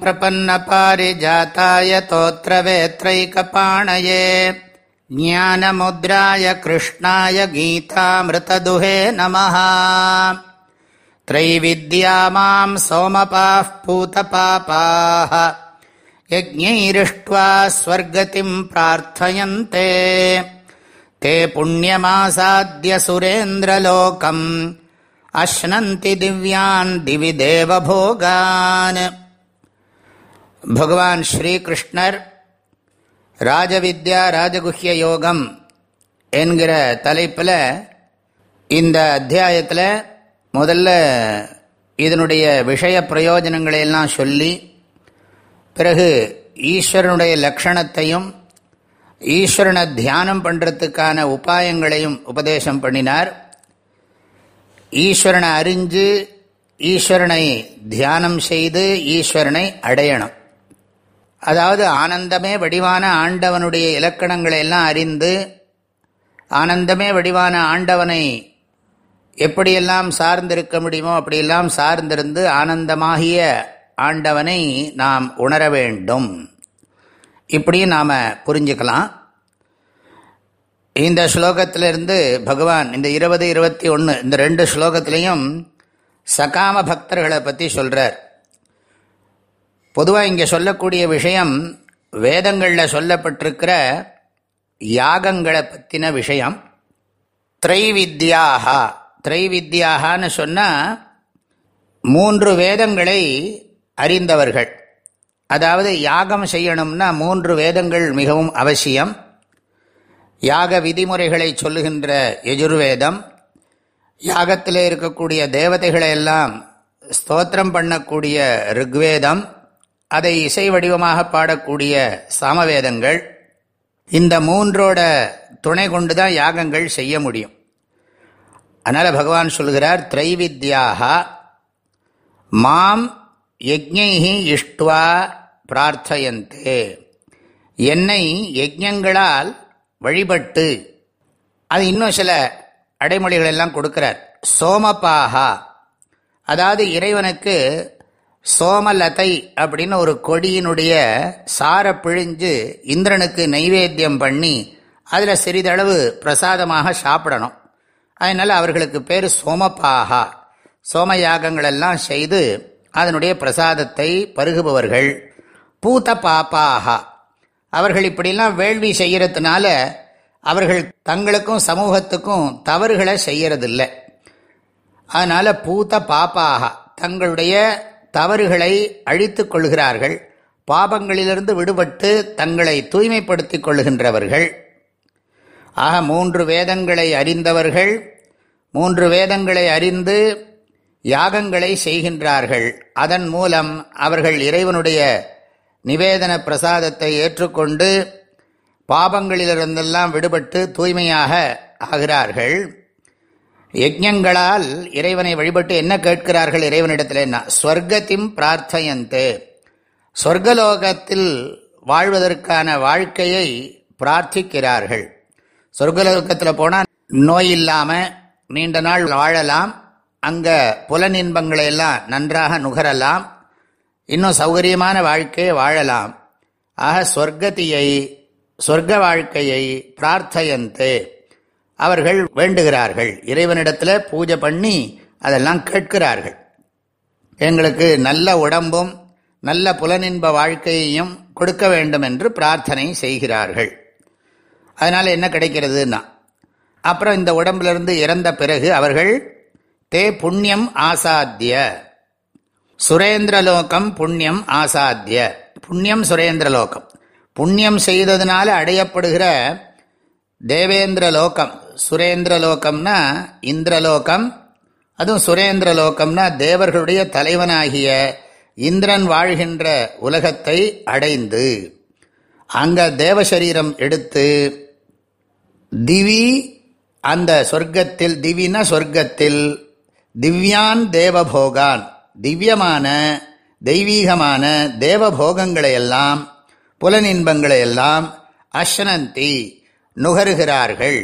प्रपन्नपारिजाताय तोत्रवेत्रैकपाणये ज्ञानमुद्राय कृष्णाय गीतामृतदुहे नमः त्रैविद्या मां सोमपाः पूतपापाः यज्ञैरिष्ट्वा स्वर्गतिम् प्रार्थयन्ते ते पुण्यमासाद्य सुरेन्द्रलोकम् अश्नन्ति दिव्यान् दिवि देवभोगान् பகவான் ஸ்ரீகிருஷ்ணர் ராஜவித்யா ராஜகுஹ்ய யோகம் என்கிற தலைப்பில் இந்த அத்தியாயத்தில் முதல்ல இதனுடைய விஷய பிரயோஜனங்களை எல்லாம் சொல்லி பிறகு ஈஸ்வரனுடைய லக்ஷணத்தையும் ஈஸ்வரனை தியானம் பண்ணுறதுக்கான உபாயங்களையும் உபதேசம் பண்ணினார். ஈஸ்வரனை அறிஞ்சு ஈஸ்வரனை தியானம் செய்து ஈஸ்வரனை அடையணும். அதாவது ஆனந்தமே வடிவான ஆண்டவனுடைய இலக்கணங்களை எல்லாம் அறிந்து ஆனந்தமே வடிவான ஆண்டவனை எப்படியெல்லாம் சார்ந்திருக்க முடியுமோ அப்படியெல்லாம் சார்ந்திருந்து ஆனந்தமாகிய ஆண்டவனை நாம் உணர வேண்டும். இப்படியும் நாம் புரிஞ்சுக்கலாம். இந்த ஸ்லோகத்திலிருந்து பகவான் இந்த இருபது இருபத்தி ஒன்று இந்த ரெண்டு ஸ்லோகத்திலையும் சகாம பக்தர்களை பற்றி சொல்கிறார் பொதுவாக இங்கே சொல்லக்கூடிய விஷயம் வேதங்களில் சொல்லப்பட்டிருக்கிற யாகங்களை பற்றின விஷயம். திரைவித்யாகா திரைவித்யாகான்னு சொன்னால் மூன்று வேதங்களை அறிந்தவர்கள். அதாவது யாகம் செய்யணும்னா மூன்று வேதங்கள் மிகவும் அவசியம். யாக விதிமுறைகளை சொல்லுகின்ற எஜுர்வேதம் யாகத்தில் இருக்கக்கூடிய தேவதைகளை எல்லாம் ஸ்தோத்திரம் பண்ணக்கூடிய ருக்வேதம். அதை இசை வடிவமாக பாடக்கூடிய சாமவேதங்கள் இந்த மூன்றோட துணை கொண்டு தான் யாகங்கள் செய்ய முடியும். அதனால் பகவான் சொல்கிறார் திரைவித்யாக மாம் யஜ்ஞி இஷ்டுவா பிரார்த்தையந்தே. என்னை யஜ்யங்களால் வழிபட்டு. அது இன்னும் சில அடைமொழிகள் எல்லாம் கொடுக்கிறார். சோமபாகா. அதாவது இறைவனுக்கு சோமலதை அப்படின்னு ஒரு கொடியினுடைய சார பிழிஞ்சு இந்திரனுக்கு நைவேத்தியம் பண்ணி அதில் சிறிதளவு பிரசாதமாக சாப்பிடணும். அதனால் அவர்களுக்கு பேர் சோமபாகா. சோம செய்து அதனுடைய பிரசாதத்தை பருகுபவர்கள். பூத்த பாப்பாகா. அவர்கள் இப்படிலாம் வேள்வி செய்கிறதுனால அவர்கள் தங்களுக்கும் சமூகத்துக்கும் தவறுகளை செய்யறதில்லை. அதனால் பூத்த பாப்பாகா. தங்களுடைய தவறுகளை அழித்து கொள்கிறார்கள் பாபங்களிலிருந்து விடுபட்டு தங்களை தூய்மைப்படுத்திக் கொள்கின்றவர்கள். ஆக மூன்று வேதங்களை அறிந்தவர்கள் மூன்று வேதங்களை அறிந்து யாகங்களை செய்கின்றார்கள். அதன் மூலம் அவர்கள் இறைவனுடைய நிவேதன பிரசாதத்தை ஏற்றுக்கொண்டு பாபங்களிலிருந்தெல்லாம் விடுபட்டு தூய்மையாக ஆகிறார்கள். யஜ்யங்களால் இறைவனை வழிபட்டு என்ன கேட்கிறார்கள் இறைவனிடத்தில்? என்ன ஸ்வர்க்கத்தின் பிரார்த்தையந்து. சொர்க்கலோகத்தில் வாழ்வதற்கான வாழ்க்கையை பிரார்த்திக்கிறார்கள். சொர்க்கலோகத்தில் போனால் நோய் இல்லாமல் நீண்ட நாள் வாழலாம். அங்கே புலநின்பங்களை எல்லாம் நன்றாக நுகரலாம். இன்னும் சௌகரியமான வாழ்க்கையை வாழலாம். ஆக சொர்க்கத்தியை சொர்க்க வாழ்க்கையை பிரார்த்தையந்தே. அவர்கள் வேண்டுகிறார்கள். இறைவனிடத்தில் பூஜை பண்ணி அதெல்லாம் கேட்கிறார்கள். எங்களுக்கு நல்ல உடம்பும் நல்ல புலனின்ப வாழ்க்கையையும் கொடுக்க வேண்டும் என்று பிரார்த்தனை செய்கிறார்கள். அதனால் என்ன கிடைக்கிறதுனா அப்புறம் இந்த உடம்பிலிருந்து இறந்த பிறகு அவர்கள் தே புண்ணியம் ஆசாத்திய சுரேந்திரலோகம் புண்ணியம் ஆசாத்திய புண்ணியம் சுரேந்திரலோகம். புண்ணியம் செய்ததுனால அடையப்படுகிற தேவேந்திர லோகம் சுரேந்திரலோகம்னா இந்திரலோகம். அதுவும் சுரேந்திரலோகம்னா தேவர்களுடைய தலைவனாகிய இந்திரன் வாழ்கின்ற உலகத்தை அடைந்து அங்க தேவசரீரம் எடுத்து திவி அந்த சொர்க்கத்தில் திவின சொர்க்கத்தில் திவ்யான் தேவபோகான் திவ்யமான தெய்வீகமான தேவபோகங்களையெல்லாம் புலனின்பங்களையெல்லாம் அஷ்னந்தி நுகருகிறார்கள்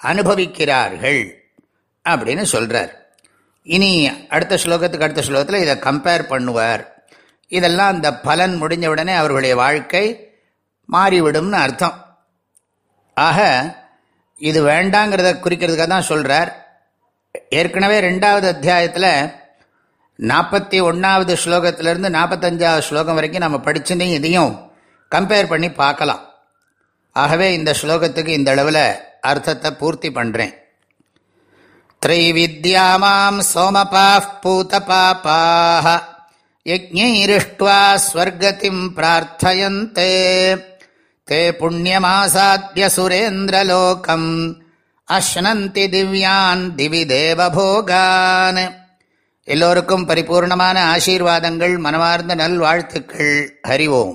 அனுபவிக்கிறார்கள் அப்படின்னு சொல்கிறார் இனி அடுத்த ஸ்லோகத்துக்கு அடுத்த ஸ்லோகத்தில் இதை கம்பேர் பண்ணுவார். இதெல்லாம் அந்த பலன் முடிஞ்ச உடனே அவர்களுடைய வாழ்க்கை மாறிவிடும்னு அர்த்தம். ஆக இது வேண்டாங்கிறத குறிக்கிறதுக்காக தான் சொல்கிறார் ஏற்கனவே ரெண்டாவது அத்தியாயத்தில் நாற்பத்தி ஒன்றாவது ஸ்லோகத்திலேருந்து நாற்பத்தஞ்சாவது ஸ்லோகம் வரைக்கும் நம்ம படிச்சுன்னு இதையும் கம்பேர் பண்ணி பார்க்கலாம். ஆகவே இந்த ஸ்லோகத்துக்கு இந்த அளவில் அர்த்தத்தை பூர்த்தி பண்ணுறேன் த்ரைவித்யா மாம் சோமபா பூத பாபாக யஜ்ஞைருஷ்டுவா ஸ்வர்கதிம் பிரார்த்தயந்தே. தே புண்ணியமாசாத்திய சுரேந்திரலோகம் அஷ்னந்தி திவ்யான் திவி தேவபோகான். எல்லோருக்கும் பரிபூர்ணமான ஆசீர்வாதங்கள் மனமார்ந்த நல்வாழ்த்துக்கள். ஹரிவோம்